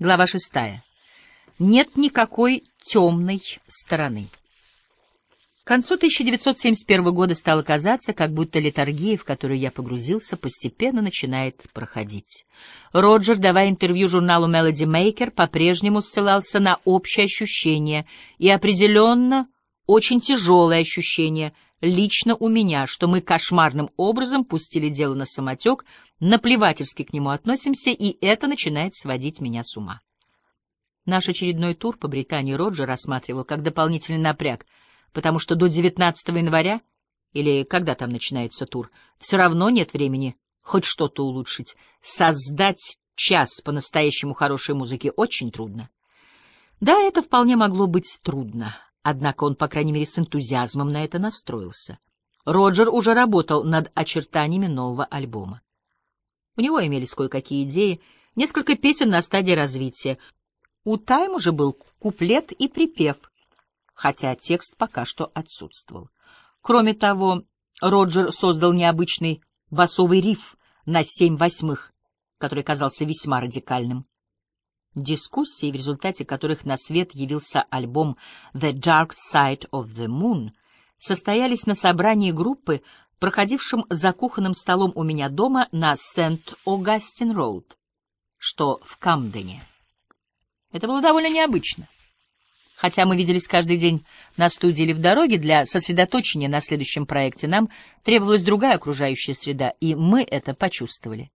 Глава шестая. Нет никакой темной стороны. К концу 1971 года стало казаться, как будто летаргия, в которую я погрузился, постепенно начинает проходить. Роджер, давая интервью журналу Melody Maker, по-прежнему ссылался на общее ощущение и определенно очень тяжелое ощущение лично у меня, что мы кошмарным образом пустили дело на самотек, наплевательски к нему относимся, и это начинает сводить меня с ума. Наш очередной тур по Британии Роджер рассматривал как дополнительный напряг, потому что до 19 января, или когда там начинается тур, все равно нет времени хоть что-то улучшить. Создать час по-настоящему хорошей музыки очень трудно. Да, это вполне могло быть трудно, однако он, по крайней мере, с энтузиазмом на это настроился. Роджер уже работал над очертаниями нового альбома. У него имелись кое-какие идеи, несколько песен на стадии развития. У Тайм уже был куплет и припев, хотя текст пока что отсутствовал. Кроме того, Роджер создал необычный басовый риф на семь восьмых, который казался весьма радикальным. Дискуссии, в результате которых на свет явился альбом «The Dark Side of the Moon», состоялись на собрании группы, проходившем за кухонным столом у меня дома на Сент-Огастин-Роуд, что в Камдене. Это было довольно необычно. Хотя мы виделись каждый день на студии или в дороге, для сосредоточения на следующем проекте нам требовалась другая окружающая среда, и мы это почувствовали.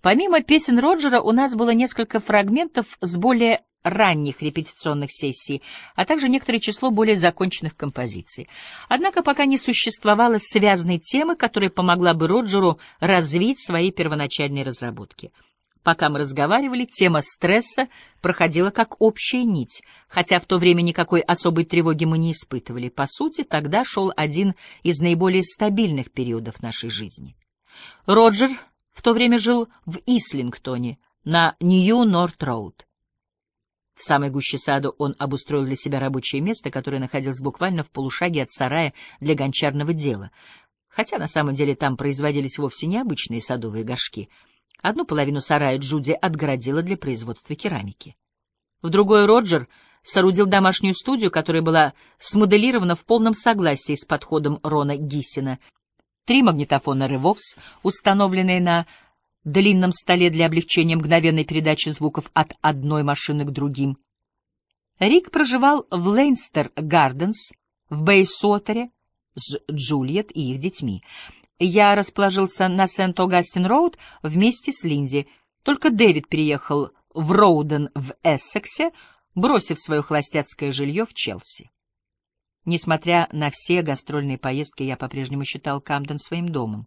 Помимо песен Роджера у нас было несколько фрагментов с более ранних репетиционных сессий, а также некоторое число более законченных композиций. Однако пока не существовало связанной темы, которая помогла бы Роджеру развить свои первоначальные разработки. Пока мы разговаривали, тема стресса проходила как общая нить, хотя в то время никакой особой тревоги мы не испытывали. По сути, тогда шел один из наиболее стабильных периодов нашей жизни. Роджер в то время жил в Ислингтоне на Нью-Норт-Роуд. В самой гуще саду он обустроил для себя рабочее место, которое находилось буквально в полушаге от сарая для гончарного дела, хотя на самом деле там производились вовсе необычные садовые горшки. Одну половину сарая Джуди отгородила для производства керамики. В другой Роджер соорудил домашнюю студию, которая была смоделирована в полном согласии с подходом Рона Гиссина. Три магнитофона «Ревокс», установленные на длинном столе для облегчения мгновенной передачи звуков от одной машины к другим. Рик проживал в Лейнстер-Гарденс, в Бейсотере, с Джульет и их детьми. Я расположился на Сент-Огастин-Роуд вместе с Линди. Только Дэвид переехал в Роуден в Эссексе, бросив свое холостяцкое жилье в Челси. Несмотря на все гастрольные поездки, я по-прежнему считал Камден своим домом.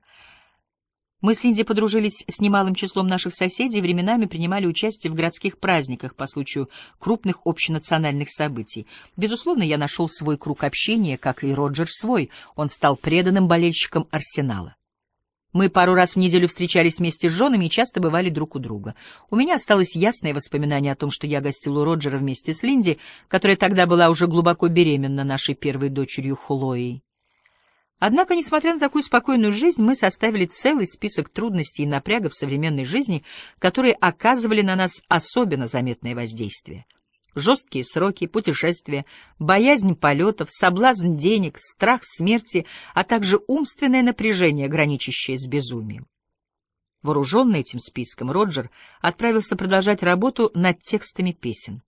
Мы с Линдзи подружились с немалым числом наших соседей и временами принимали участие в городских праздниках по случаю крупных общенациональных событий. Безусловно, я нашел свой круг общения, как и Роджер свой. Он стал преданным болельщиком Арсенала. Мы пару раз в неделю встречались вместе с женами и часто бывали друг у друга. У меня осталось ясное воспоминание о том, что я гостил у Роджера вместе с Линди, которая тогда была уже глубоко беременна нашей первой дочерью Хлоей. Однако, несмотря на такую спокойную жизнь, мы составили целый список трудностей и напрягов современной жизни, которые оказывали на нас особенно заметное воздействие. Жесткие сроки, путешествия, боязнь полетов, соблазн денег, страх смерти, а также умственное напряжение, граничащее с безумием. Вооруженный этим списком, Роджер отправился продолжать работу над текстами песен.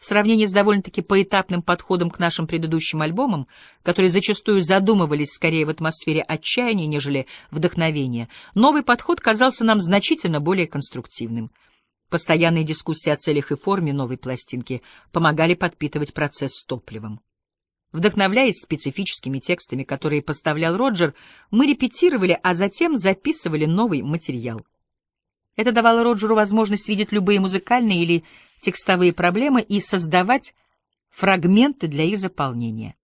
В сравнении с довольно-таки поэтапным подходом к нашим предыдущим альбомам, которые зачастую задумывались скорее в атмосфере отчаяния, нежели вдохновения, новый подход казался нам значительно более конструктивным. Постоянные дискуссии о целях и форме новой пластинки помогали подпитывать процесс с топливом. Вдохновляясь специфическими текстами, которые поставлял Роджер, мы репетировали, а затем записывали новый материал. Это давало Роджеру возможность видеть любые музыкальные или текстовые проблемы и создавать фрагменты для их заполнения.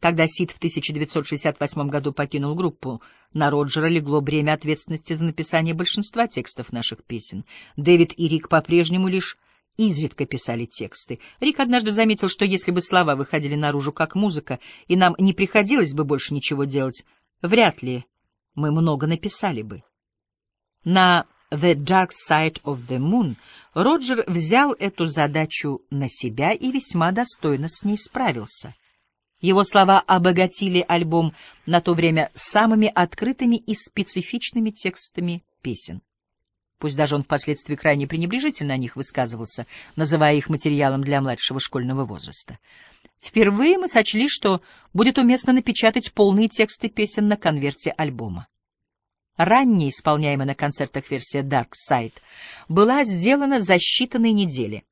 Когда Сид в 1968 году покинул группу, на Роджера легло бремя ответственности за написание большинства текстов наших песен. Дэвид и Рик по-прежнему лишь изредка писали тексты. Рик однажды заметил, что если бы слова выходили наружу как музыка, и нам не приходилось бы больше ничего делать, вряд ли мы много написали бы. На «The Dark Side of the Moon», Роджер взял эту задачу на себя и весьма достойно с ней справился. Его слова обогатили альбом на то время самыми открытыми и специфичными текстами песен. Пусть даже он впоследствии крайне пренебрежительно о них высказывался, называя их материалом для младшего школьного возраста. Впервые мы сочли, что будет уместно напечатать полные тексты песен на конверте альбома. Ранняя, исполняемая на концертах версия Dark Side, была сделана за считанные недели.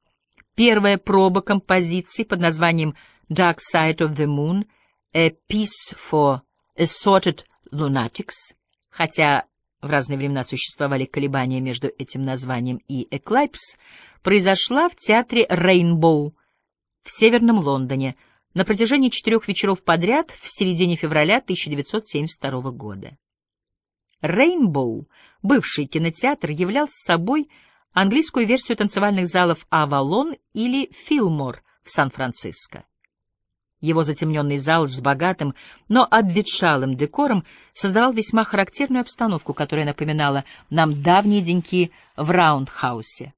Первая проба композиции под названием Dark Side of the Moon — A Piece for Assorted Lunatics, хотя в разные времена существовали колебания между этим названием и Eclipse, произошла в театре Rainbow в Северном Лондоне на протяжении четырех вечеров подряд в середине февраля 1972 года. Rainbow, бывший кинотеатр, являл собой английскую версию танцевальных залов «Авалон» или «Филмор» в Сан-Франциско. Его затемненный зал с богатым, но обветшалым декором создавал весьма характерную обстановку, которая напоминала нам давние деньки в Раундхаусе.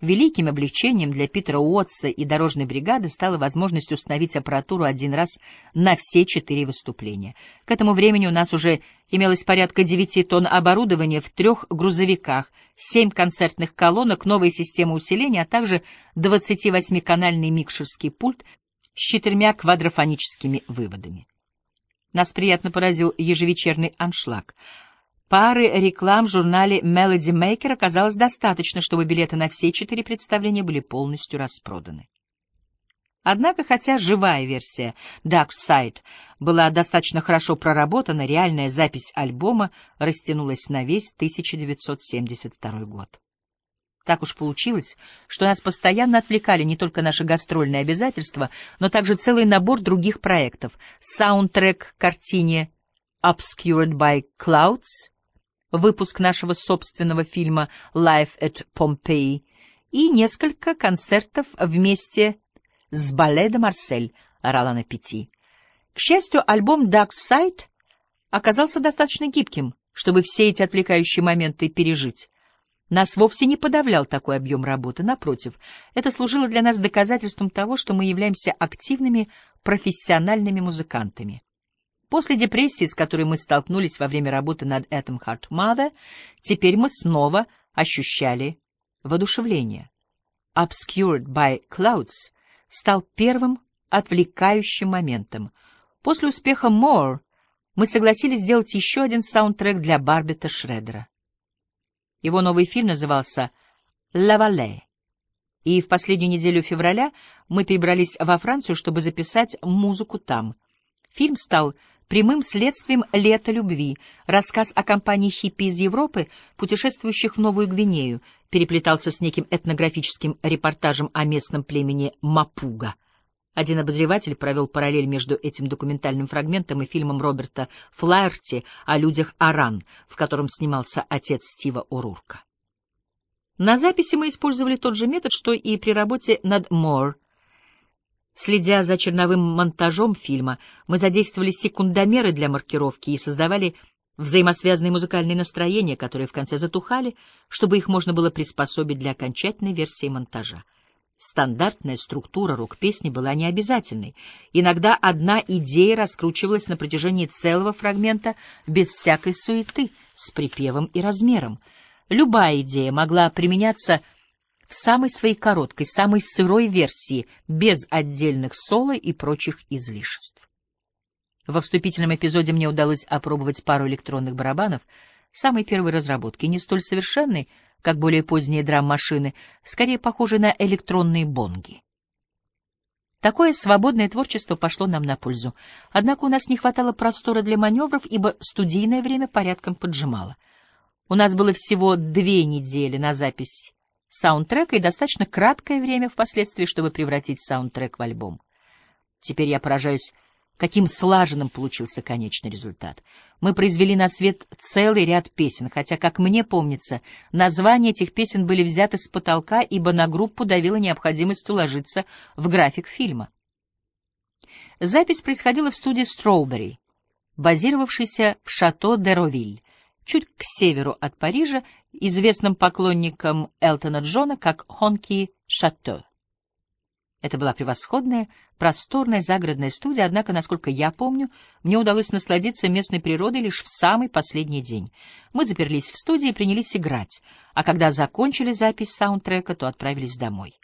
Великим облегчением для Питера Уотса и дорожной бригады стала возможность установить аппаратуру один раз на все четыре выступления. К этому времени у нас уже имелось порядка девяти тонн оборудования в трех грузовиках, семь концертных колонок, новая система усиления, а также 28-канальный микшерский пульт с четырьмя квадрофоническими выводами. Нас приятно поразил ежевечерный аншлаг — Пары реклам в журнале Melody Maker оказалось достаточно, чтобы билеты на все четыре представления были полностью распроданы. Однако, хотя живая версия Dark Side была достаточно хорошо проработана, реальная запись альбома растянулась на весь 1972 год. Так уж получилось, что нас постоянно отвлекали не только наши гастрольные обязательства, но также целый набор других проектов. Саундтрек к картине «Obscured by Clouds», выпуск нашего собственного фильма «Life at Pompeii» и несколько концертов вместе с Бале де Марсель Ролана Пяти. К счастью, альбом «Dark Side» оказался достаточно гибким, чтобы все эти отвлекающие моменты пережить. Нас вовсе не подавлял такой объем работы, напротив, это служило для нас доказательством того, что мы являемся активными профессиональными музыкантами. После депрессии, с которой мы столкнулись во время работы над Atom Heart Mother, теперь мы снова ощущали воодушевление. Obscured by Clouds стал первым отвлекающим моментом. После успеха More мы согласились сделать еще один саундтрек для Барбета Шредера. Его новый фильм назывался «La Vallée», и в последнюю неделю февраля мы перебрались во Францию, чтобы записать музыку там. Фильм стал прямым следствием «Лето любви», рассказ о компании хиппи из Европы, путешествующих в Новую Гвинею, переплетался с неким этнографическим репортажем о местном племени Мапуга. Один обозреватель провел параллель между этим документальным фрагментом и фильмом Роберта Флаерти о людях Аран, в котором снимался отец Стива О'Рурка. На записи мы использовали тот же метод, что и при работе над «More», Следя за черновым монтажом фильма, мы задействовали секундомеры для маркировки и создавали взаимосвязанные музыкальные настроения, которые в конце затухали, чтобы их можно было приспособить для окончательной версии монтажа. Стандартная структура рок-песни была необязательной. Иногда одна идея раскручивалась на протяжении целого фрагмента без всякой суеты, с припевом и размером. Любая идея могла применяться в самой своей короткой, самой сырой версии, без отдельных соло и прочих излишеств. Во вступительном эпизоде мне удалось опробовать пару электронных барабанов самой первой разработки, не столь совершенной, как более поздние драм-машины, скорее похожие на электронные бонги. Такое свободное творчество пошло нам на пользу. Однако у нас не хватало простора для маневров, ибо студийное время порядком поджимало. У нас было всего две недели на запись саундтрека и достаточно краткое время впоследствии, чтобы превратить саундтрек в альбом. Теперь я поражаюсь, каким слаженным получился конечный результат. Мы произвели на свет целый ряд песен, хотя, как мне помнится, названия этих песен были взяты с потолка, ибо на группу давила необходимость уложиться в график фильма. Запись происходила в студии «Строубери», базировавшейся в Шато де Ровиль, чуть к северу от Парижа известным поклонникам Элтона Джона как Хонки Шато. Это была превосходная, просторная загородная студия, однако, насколько я помню, мне удалось насладиться местной природой лишь в самый последний день. Мы заперлись в студии и принялись играть, а когда закончили запись саундтрека, то отправились домой.